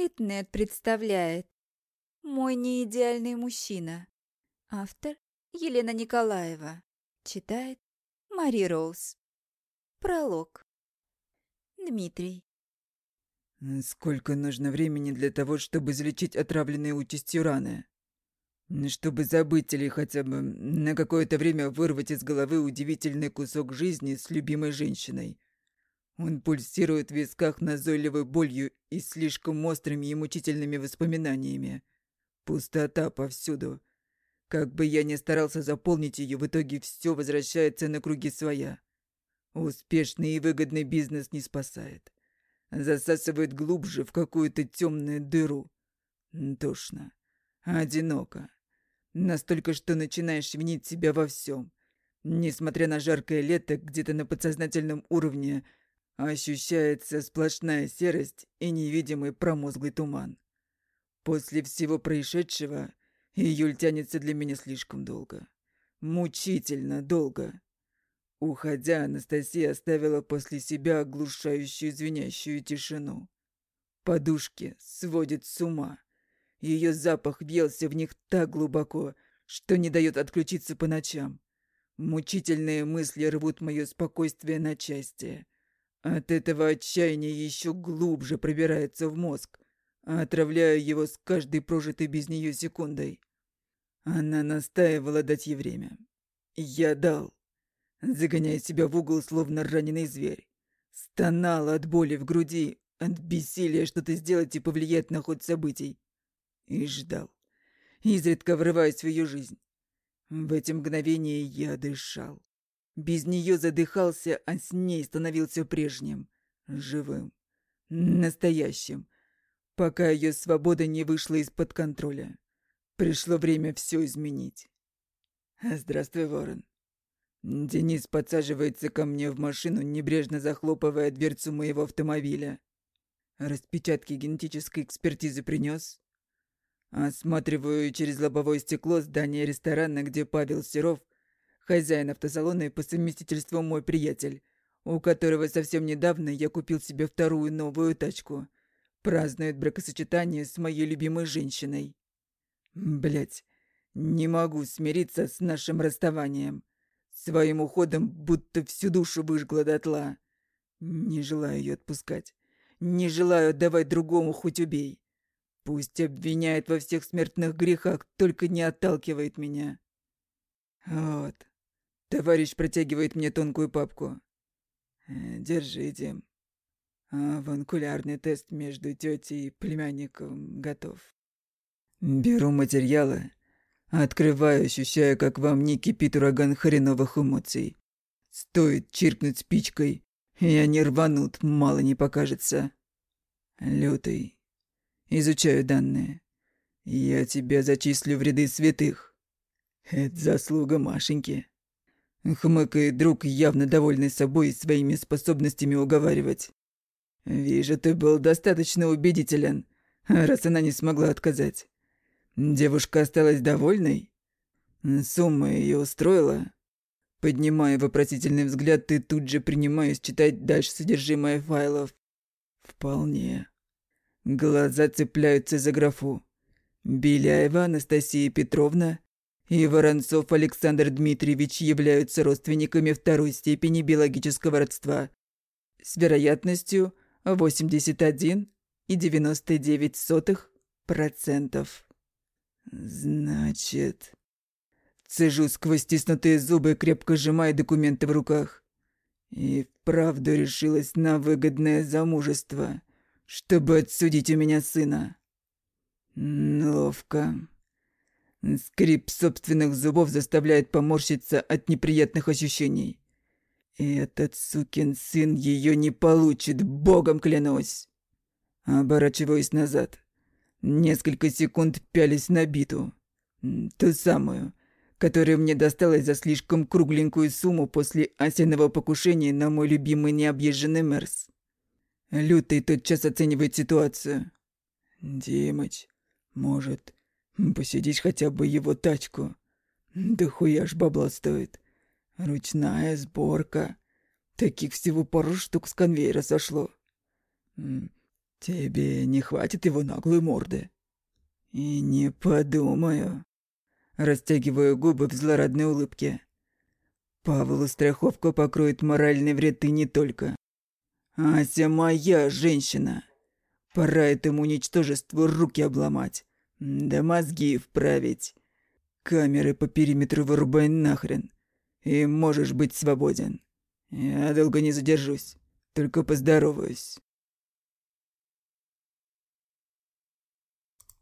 Литнет представляет «Мой неидеальный мужчина». Автор Елена Николаева. Читает Мари Роуз. Пролог. Дмитрий. Сколько нужно времени для того, чтобы залечить отравленные участью раны? Чтобы забыть или хотя бы на какое-то время вырвать из головы удивительный кусок жизни с любимой женщиной. Он пульсирует в висках назойливой болью и слишком острыми и мучительными воспоминаниями. Пустота повсюду. Как бы я ни старался заполнить ее, в итоге все возвращается на круги своя. Успешный и выгодный бизнес не спасает. Засасывает глубже в какую-то темную дыру. Тошно. Одиноко. Настолько, что начинаешь винить себя во всем. Несмотря на жаркое лето, где-то на подсознательном уровне ощущается сплошная серость и невидимый промозглый туман. После всего происшедшего Июль тянется для меня слишком долго. Мучительно долго. Уходя, Анастасия оставила после себя оглушающую звенящую тишину. Подушки сводит с ума. Ее запах въелся в них так глубоко, что не дает отключиться по ночам. Мучительные мысли рвут мое спокойствие на части. От этого отчаяния еще глубже пробирается в мозг, отравляя его с каждой прожитой без нее секундой. Она настаивала дать ей время. Я дал, загоняя себя в угол, словно раненый зверь. Стонал от боли в груди, от бессилия что-то сделать и повлиять на ход событий. И ждал, изредка врываясь в ее жизнь. В эти мгновения я дышал. Без нее задыхался, а с ней становился прежним, живым, настоящим, пока ее свобода не вышла из-под контроля. Пришло время все изменить. Здравствуй, Ворон. Денис подсаживается ко мне в машину, небрежно захлопывая дверцу моего автомобиля. Распечатки генетической экспертизы принес. Осматриваю через лобовое стекло здание ресторана, где Павел Серов, хозяин автосалона и по совместительству мой приятель, у которого совсем недавно я купил себе вторую новую тачку, празднует бракосочетание с моей любимой женщиной. Блять, не могу смириться с нашим расставанием. Своим уходом будто всю душу выжгла дотла. Не желаю ее отпускать. Не желаю отдавать другому, хоть убей. Пусть обвиняет во всех смертных грехах, только не отталкивает меня. Вот. Товарищ протягивает мне тонкую папку. Э, держите. Аванкулярный тест между тетей и племянником готов. Беру материалы, открываю, ощущая, как во мне кипит ураган хреновых эмоций. Стоит чиркнуть спичкой, и они рванут, мало не покажется. Лютый. Изучаю данные. Я тебя зачислю в ряды святых. Это заслуга Машеньки. Хмыкает друг, явно довольный собой и своими способностями уговаривать. Вижу, ты был достаточно убедителен, раз она не смогла отказать. Девушка осталась довольной? Сумма ее устроила? Поднимая вопросительный взгляд, ты тут же принимаешь читать дальше содержимое файлов. Вполне. Глаза цепляются за графу. Беляева Анастасия Петровна и Воронцов Александр Дмитриевич являются родственниками второй степени биологического родства с вероятностью 81,99%. «Значит...» Цежу сквозь стиснутые зубы, крепко сжимая документы в руках. И вправду решилась на выгодное замужество, чтобы отсудить у меня сына. Ловко. Скрип собственных зубов заставляет поморщиться от неприятных ощущений. И этот сукин сын ее не получит, богом клянусь. Оборачиваюсь назад. Несколько секунд пялись на биту. Ту самую, которая мне досталась за слишком кругленькую сумму после осеннего покушения на мой любимый необъезженный Мерс. Лютый тотчас оценивает ситуацию. «Димыч, может, посидишь хотя бы его тачку? Да хуя ж бабла стоит. Ручная сборка. Таких всего пару штук с конвейера сошло. Тебе не хватит его наглой морды. И не подумаю. Растягиваю губы в злорадной улыбке. Павлу страховка покроет моральный вред и не только. Ася моя женщина. Пора этому ничтожеству руки обломать. Да мозги вправить. Камеры по периметру вырубай нахрен. И можешь быть свободен. Я долго не задержусь. Только поздороваюсь.